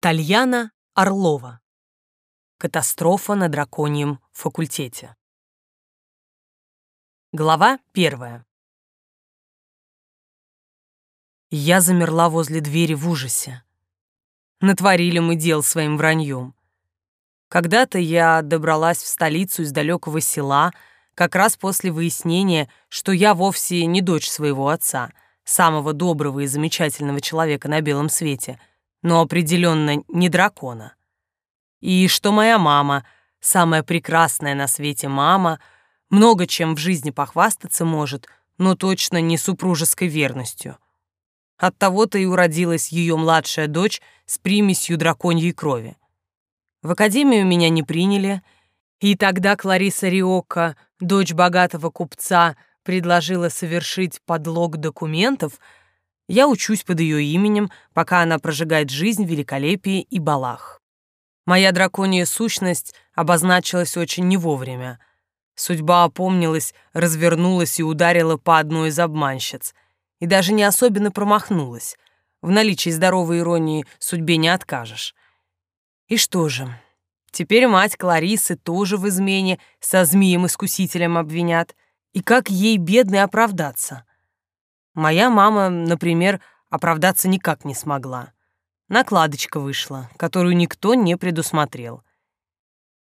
Тальяна Орлова. Катастрофа на драконьем факультете. Глава первая. Я замерла возле двери в ужасе. Натворили мы дел своим враньем. Когда-то я добралась в столицу из далекого села, как раз после выяснения, что я вовсе не дочь своего отца, самого доброго и замечательного человека на белом свете — но определенно не дракона. И что моя мама, самая прекрасная на свете мама, много чем в жизни похвастаться может, но точно не супружеской верностью. Оттого-то и уродилась ее младшая дочь с примесью драконьей крови. В академию меня не приняли, и тогда Клариса Риока, дочь богатого купца, предложила совершить подлог документов — я учусь под ее именем, пока она прожигает жизнь в великолепии и балах. Моя драконья сущность обозначилась очень не вовремя. Судьба опомнилась, развернулась и ударила по одной из обманщиц. И даже не особенно промахнулась. В наличии здоровой иронии судьбе не откажешь. И что же, теперь мать Кларисы тоже в измене со змеем-искусителем обвинят. И как ей, бедной, оправдаться? Моя мама, например, оправдаться никак не смогла. Накладочка вышла, которую никто не предусмотрел.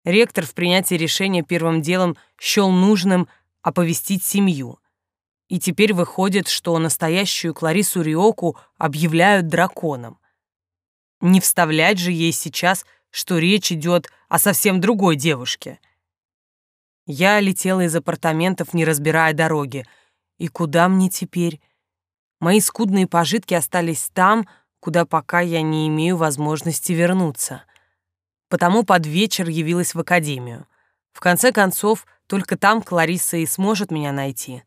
Ректор в принятии решения первым делом счел нужным оповестить семью. И теперь выходит, что настоящую Кларису Риоку объявляют драконом. Не вставлять же ей сейчас, что речь идет о совсем другой девушке. Я летела из апартаментов, не разбирая дороги. И куда мне теперь? Мои скудные пожитки остались там, куда пока я не имею возможности вернуться. Потому под вечер явилась в академию. В конце концов, только там Клариса и сможет меня найти.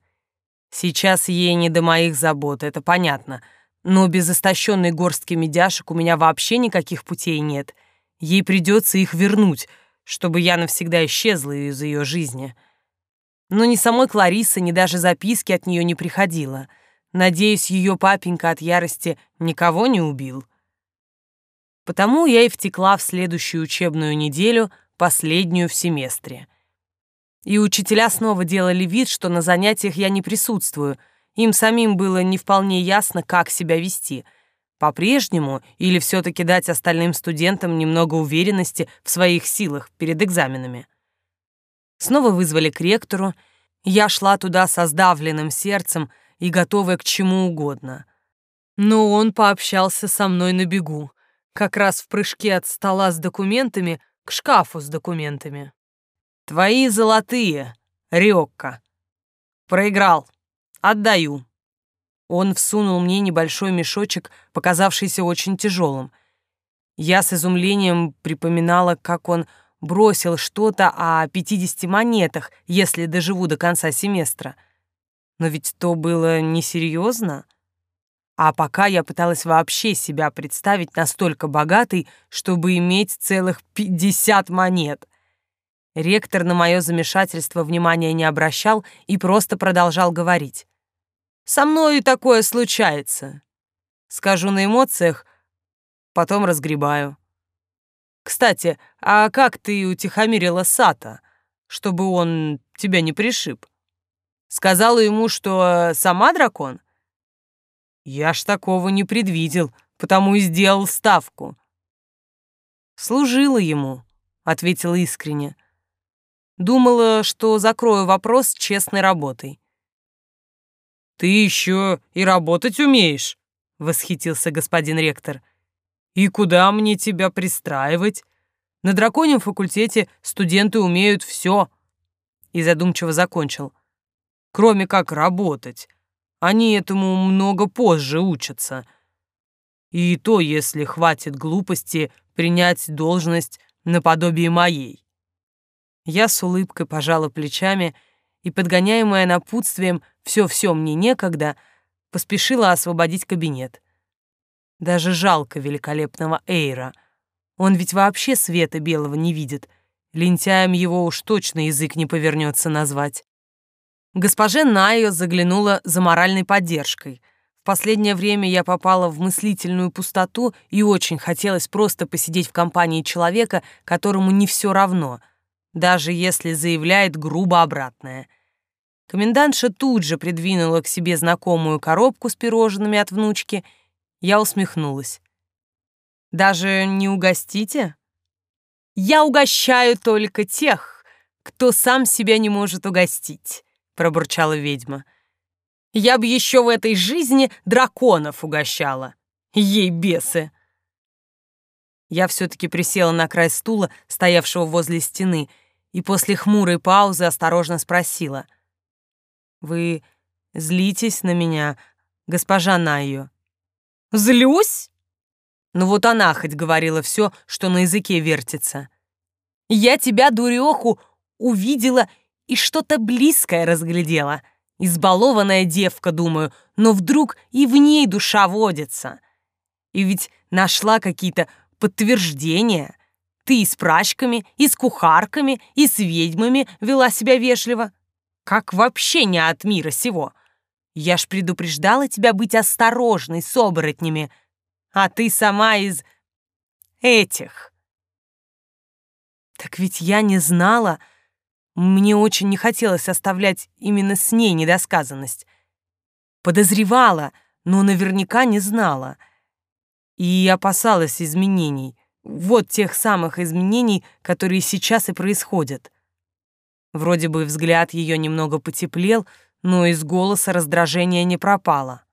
Сейчас ей не до моих забот, это понятно. Но без истощенной горстки медяшек у меня вообще никаких путей нет. Ей придется их вернуть, чтобы я навсегда исчезла из ее жизни. Но ни самой Кларисы, ни даже записки от нее не приходило — Надеюсь, ее папенька от ярости никого не убил. Потому я и втекла в следующую учебную неделю, последнюю в семестре. И учителя снова делали вид, что на занятиях я не присутствую. Им самим было не вполне ясно, как себя вести. По-прежнему или все-таки дать остальным студентам немного уверенности в своих силах перед экзаменами. Снова вызвали к ректору. Я шла туда со сдавленным сердцем, и готовая к чему угодно. Но он пообщался со мной на бегу, как раз в прыжке от стола с документами к шкафу с документами. «Твои золотые, Рёкка. Проиграл. Отдаю». Он всунул мне небольшой мешочек, показавшийся очень тяжелым. Я с изумлением припоминала, как он бросил что-то о 50 монетах, если доживу до конца семестра — но ведь то было несерьезно. А пока я пыталась вообще себя представить настолько богатой, чтобы иметь целых пятьдесят монет. Ректор на мое замешательство внимания не обращал и просто продолжал говорить. «Со мной и такое случается. Скажу на эмоциях, потом разгребаю. Кстати, а как ты утихомирила Сата, чтобы он тебя не пришиб?» Сказала ему, что сама дракон? Я ж такого не предвидел, потому и сделал ставку. Служила ему, ответила искренне. Думала, что закрою вопрос честной работой. Ты еще и работать умеешь, восхитился господин ректор. И куда мне тебя пристраивать? На драконьем факультете студенты умеют все. И задумчиво закончил кроме как работать. Они этому много позже учатся. И то, если хватит глупости принять должность наподобие моей. Я с улыбкой пожала плечами и, подгоняемая напутствием «все-все мне некогда», поспешила освободить кабинет. Даже жалко великолепного Эйра. Он ведь вообще света белого не видит. Лентяем его уж точно язык не повернется назвать. Госпоже Найо заглянула за моральной поддержкой. В последнее время я попала в мыслительную пустоту и очень хотелось просто посидеть в компании человека, которому не все равно, даже если заявляет грубо обратное. Комендантша тут же придвинула к себе знакомую коробку с пирожными от внучки. Я усмехнулась. «Даже не угостите?» «Я угощаю только тех, кто сам себя не может угостить», — пробурчала ведьма. Я бы еще в этой жизни драконов угощала. Ей бесы. Я все-таки присела на край стула, стоявшего возле стены, и после хмурой паузы осторожно спросила. «Вы злитесь на меня, госпожа Найо?» «Злюсь?» Ну вот она хоть говорила все, что на языке вертится. «Я тебя, дуреху, увидела и что-то близкое разглядела». Избалованная девка, думаю, но вдруг и в ней душа водится. И ведь нашла какие-то подтверждения. Ты и с прачками, и с кухарками, и с ведьмами вела себя вежливо. Как вообще не от мира сего. Я ж предупреждала тебя быть осторожной с оборотнями, а ты сама из этих. Так ведь я не знала, мне очень не хотелось оставлять именно с ней недосказанность. Подозревала, но наверняка не знала. И опасалась изменений. Вот тех самых изменений, которые сейчас и происходят. Вроде бы взгляд ее немного потеплел, но из голоса раздражения не пропало.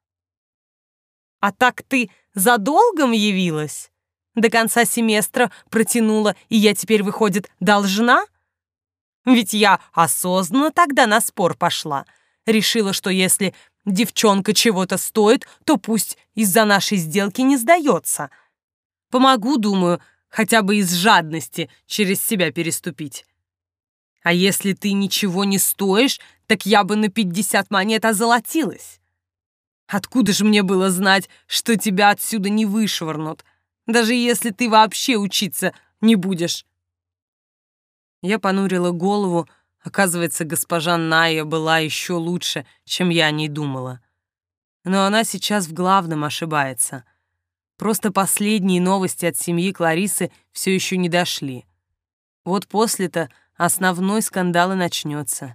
«А так ты за долгом явилась? До конца семестра протянула, и я теперь, выходит, должна?» Ведь я осознанно тогда на спор пошла. Решила, что если девчонка чего-то стоит, то пусть из-за нашей сделки не сдается. Помогу, думаю, хотя бы из жадности через себя переступить. А если ты ничего не стоишь, так я бы на пятьдесят монет озолотилась. Откуда же мне было знать, что тебя отсюда не вышвырнут, даже если ты вообще учиться не будешь? Я понурила голову. Оказывается, госпожа Ная была еще лучше, чем я о ней думала. Но она сейчас в главном ошибается. Просто последние новости от семьи Кларисы все еще не дошли. Вот после-то основной скандал и начнется.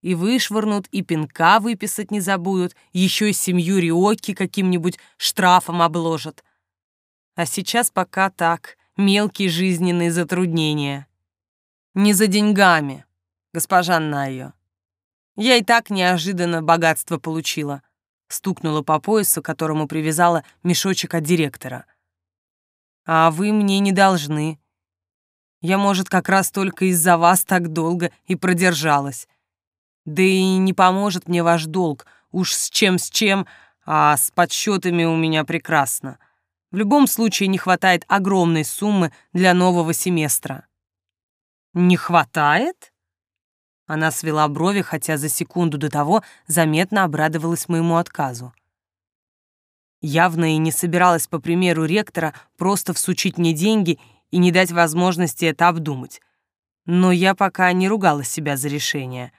И вышвырнут, и пинка выписать не забудут, еще и семью Риоки каким-нибудь штрафом обложат. А сейчас пока так, мелкие жизненные затруднения. Не за деньгами, госпожа Найо. Я и так неожиданно богатство получила. Стукнула по поясу, которому привязала мешочек от директора. А вы мне не должны. Я, может, как раз только из-за вас так долго и продержалась. Да и не поможет мне ваш долг. Уж с чем с чем, а с подсчетами у меня прекрасно. В любом случае не хватает огромной суммы для нового семестра. «Не хватает?» Она свела брови, хотя за секунду до того заметно обрадовалась моему отказу. Явно и не собиралась, по примеру ректора, просто всучить мне деньги и не дать возможности это обдумать. Но я пока не ругала себя за решение.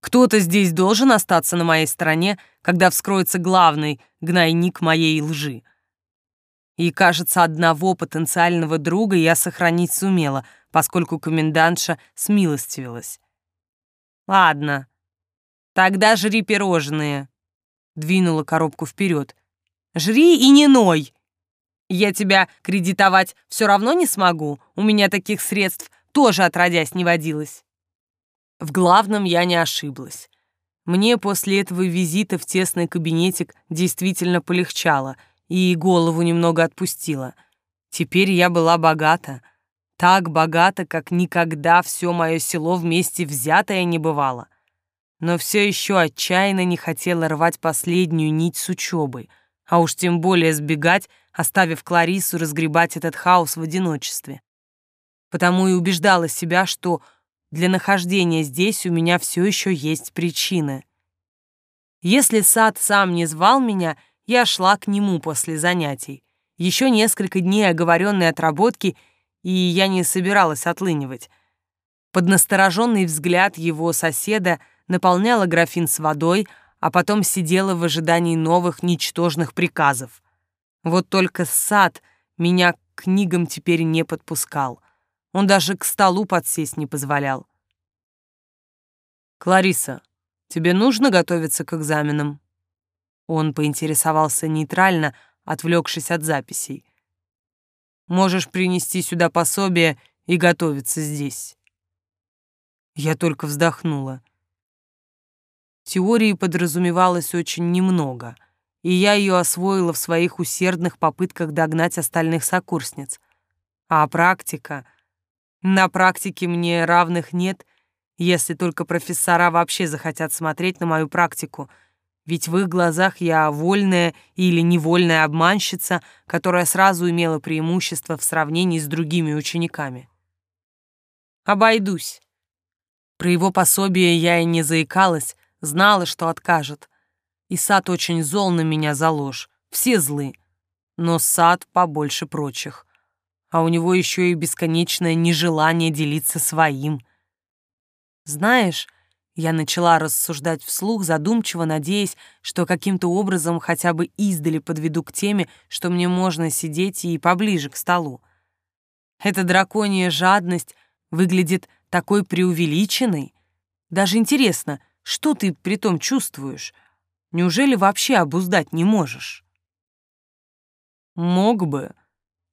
Кто-то здесь должен остаться на моей стороне, когда вскроется главный гнойник моей лжи. И, кажется, одного потенциального друга я сохранить сумела — поскольку комендантша смилостивилась. «Ладно, тогда жри пирожные», — двинула коробку вперед. «Жри и не ной! Я тебя кредитовать все равно не смогу, у меня таких средств тоже отродясь не водилось». В главном я не ошиблась. Мне после этого визита в тесный кабинетик действительно полегчало и голову немного отпустила. Теперь я была богата, так богато, как никогда все мое село вместе взятое не бывало. Но все еще отчаянно не хотела рвать последнюю нить с учебой, а уж тем более сбегать, оставив Кларису разгребать этот хаос в одиночестве. Потому и убеждала себя, что для нахождения здесь у меня все еще есть причины. Если сад сам не звал меня, я шла к нему после занятий. Еще несколько дней оговоренной отработки — и я не собиралась отлынивать. Под настороженный взгляд его соседа наполняла графин с водой, а потом сидела в ожидании новых ничтожных приказов. Вот только сад меня к книгам теперь не подпускал. Он даже к столу подсесть не позволял. «Клариса, тебе нужно готовиться к экзаменам?» Он поинтересовался нейтрально, отвлекшись от записей. «Можешь принести сюда пособие и готовиться здесь». Я только вздохнула. Теории подразумевалось очень немного, и я ее освоила в своих усердных попытках догнать остальных сокурсниц. А практика... На практике мне равных нет, если только профессора вообще захотят смотреть на мою практику, ведь в их глазах я вольная или невольная обманщица, которая сразу имела преимущество в сравнении с другими учениками. Обойдусь. Про его пособие я и не заикалась, знала, что откажет. И сад очень зол на меня за ложь, все злы. Но сад побольше прочих. А у него еще и бесконечное нежелание делиться своим. Знаешь, я начала рассуждать вслух, задумчиво надеясь, что каким-то образом хотя бы издали подведу к теме, что мне можно сидеть и поближе к столу. Эта драконья жадность выглядит такой преувеличенной. Даже интересно, что ты при том чувствуешь? Неужели вообще обуздать не можешь? Мог бы,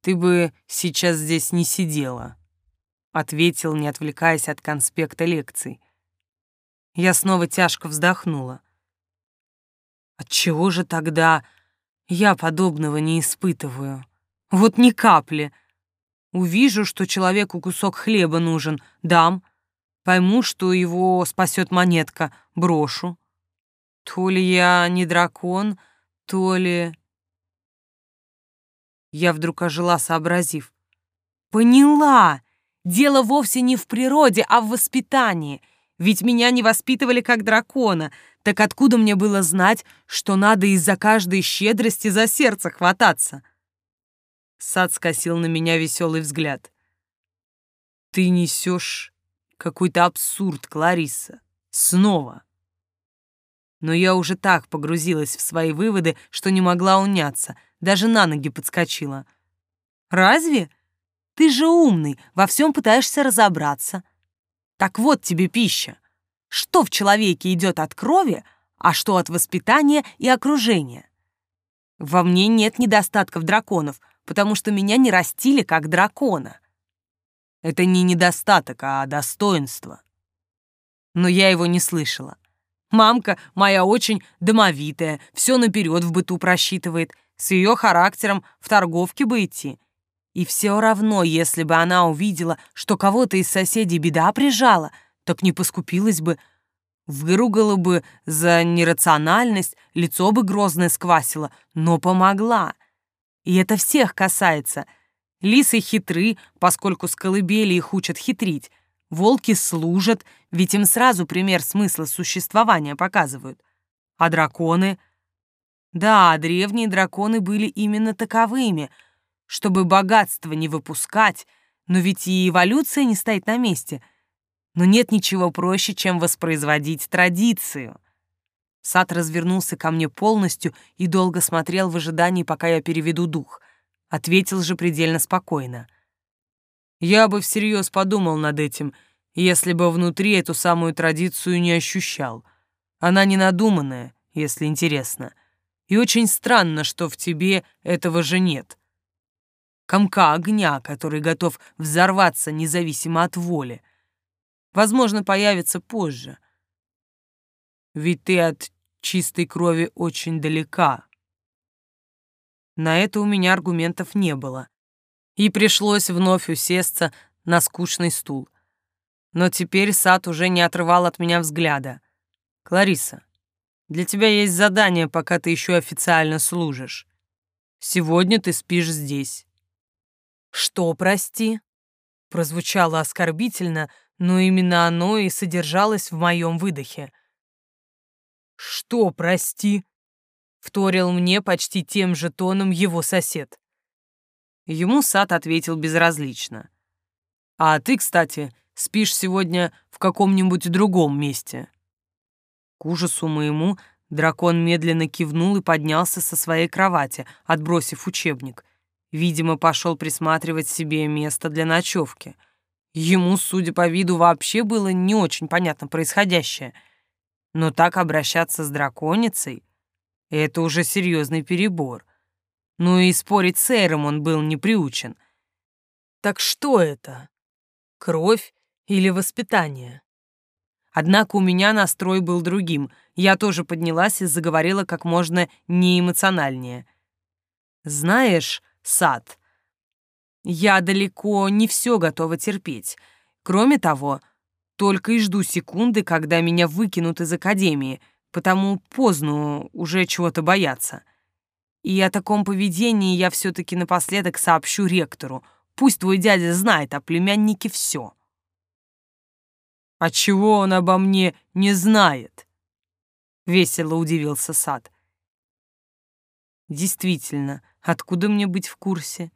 ты бы сейчас здесь не сидела, ответил, не отвлекаясь от конспекта лекций. Я снова тяжко вздохнула. Отчего же тогда я подобного не испытываю? Вот ни капли. Увижу, что человеку кусок хлеба нужен, дам — Пойму, что его спасет монетка, брошу. То ли я не дракон, то ли... Я вдруг ожила, сообразив. Поняла! Дело вовсе не в природе, а в воспитании. Ведь меня не воспитывали как дракона. Так откуда мне было знать, что надо из-за каждой щедрости за сердце хвататься? Сад скосил на меня веселый взгляд. Ты несешь какой-то абсурд, Клариса. Снова. Но я уже так погрузилась в свои выводы, что не могла уняться, даже на ноги подскочила. «Разве? Ты же умный, во всем пытаешься разобраться. Так вот тебе пища. Что в человеке идет от крови, а что от воспитания и окружения? Во мне нет недостатков драконов, потому что меня не растили как дракона. Это не недостаток, а достоинство. Но я его не слышала. Мамка моя очень домовитая, все наперед в быту просчитывает, с ее характером в торговке бы идти. И все равно, если бы она увидела, что кого-то из соседей беда прижала, так не поскупилась бы, выругала бы за нерациональность, лицо бы грозное сквасила, но помогла. И это всех касается — Лисы хитры, поскольку с колыбели их учат хитрить. Волки служат, ведь им сразу пример смысла существования показывают. А драконы? Да, древние драконы были именно таковыми, чтобы богатство не выпускать, но ведь и эволюция не стоит на месте. Но нет ничего проще, чем воспроизводить традицию. Сад развернулся ко мне полностью и долго смотрел в ожидании, пока я переведу дух — Ответил же предельно спокойно. Я бы всерьез подумал над этим, если бы внутри эту самую традицию не ощущал. Она не надуманная, если интересно. И очень странно, что в тебе этого же нет. Комка огня, который готов взорваться независимо от воли. Возможно, появится позже. Ведь ты от чистой крови очень далека, на это у меня аргументов не было. И пришлось вновь усесться на скучный стул. Но теперь сад уже не отрывал от меня взгляда. «Клариса, для тебя есть задание, пока ты еще официально служишь. Сегодня ты спишь здесь». «Что, прости?» Прозвучало оскорбительно, но именно оно и содержалось в моем выдохе. «Что, прости?» вторил мне почти тем же тоном его сосед. Ему сад ответил безразлично. «А ты, кстати, спишь сегодня в каком-нибудь другом месте?» К ужасу моему Дракон медленно кивнул и поднялся со своей кровати, отбросив учебник. Видимо, пошел присматривать себе место для ночевки. Ему, судя по виду, вообще было не очень понятно происходящее. Но так обращаться с драконицей — это уже серьезный перебор. Ну и спорить с Эйром он был не приучен. Так что это? Кровь или воспитание? Однако у меня настрой был другим. Я тоже поднялась и заговорила как можно неэмоциональнее. «Знаешь, Сад, я далеко не все готова терпеть. Кроме того, только и жду секунды, когда меня выкинут из академии, потому поздно уже чего-то бояться. И о таком поведении я все-таки напоследок сообщу ректору. Пусть твой дядя знает о племяннике все. «А чего он обо мне не знает?» — весело удивился Сад. «Действительно, откуда мне быть в курсе?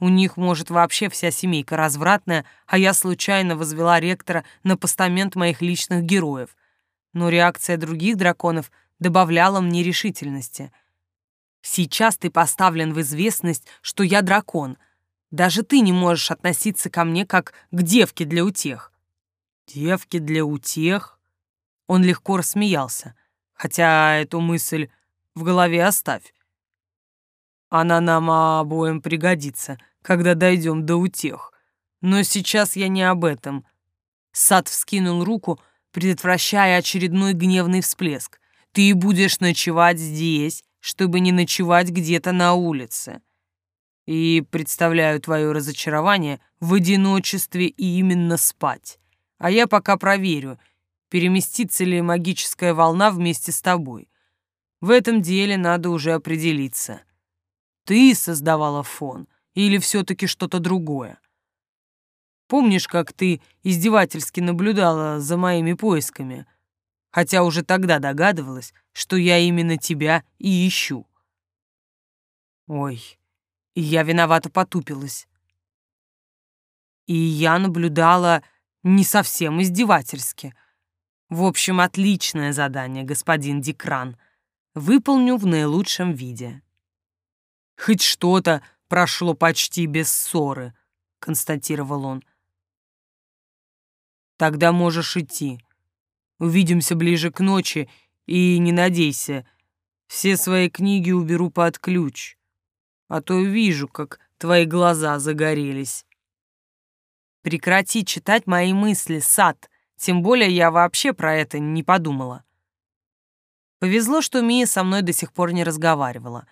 У них, может, вообще вся семейка развратная, а я случайно возвела ректора на постамент моих личных героев. Но реакция других драконов добавляла мне решительности. Сейчас ты поставлен в известность, что я дракон. Даже ты не можешь относиться ко мне как к девке для утех. Девки для утех? Он легко рассмеялся, хотя эту мысль в голове оставь. Она нам обоим пригодится, когда дойдем до утех. Но сейчас я не об этом. Сад вскинул руку, предотвращая очередной гневный всплеск. Ты будешь ночевать здесь, чтобы не ночевать где-то на улице. И представляю твое разочарование в одиночестве и именно спать а я пока проверю, переместится ли магическая волна вместе с тобой. В этом деле надо уже определиться. Ты создавала фон или все-таки что-то другое? Помнишь, как ты издевательски наблюдала за моими поисками, хотя уже тогда догадывалась, что я именно тебя и ищу? Ой, я виновато потупилась. И я наблюдала не совсем издевательски. В общем, отличное задание, господин Дикран. Выполню в наилучшем виде. Хоть что-то прошло почти без ссоры, констатировал он. Тогда можешь идти. Увидимся ближе к ночи, и не надейся, все свои книги уберу под ключ, а то вижу, как твои глаза загорелись. Прекрати читать мои мысли, сад. Тем более я вообще про это не подумала. Повезло, что Мия со мной до сих пор не разговаривала.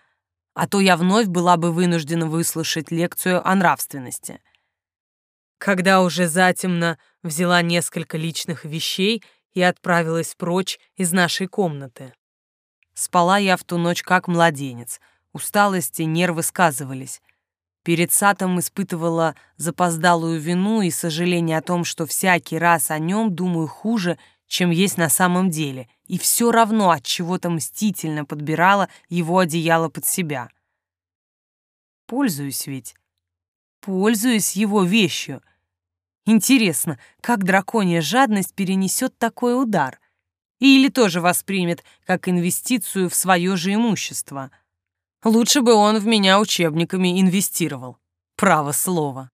А то я вновь была бы вынуждена выслушать лекцию о нравственности. Когда уже затемно взяла несколько личных вещей и отправилась прочь из нашей комнаты. Спала я в ту ночь как младенец. Усталость и нервы сказывались. Перед Сатом испытывала запоздалую вину и сожаление о том, что всякий раз о нем думаю хуже, чем есть на самом деле, и все равно от чего-то мстительно подбирала его одеяло под себя. Пользуюсь ведь. Пользуюсь его вещью. Интересно, как драконья жадность перенесет такой удар? Или тоже воспримет как инвестицию в свое же имущество — Лучше бы он в меня учебниками инвестировал. Право слово.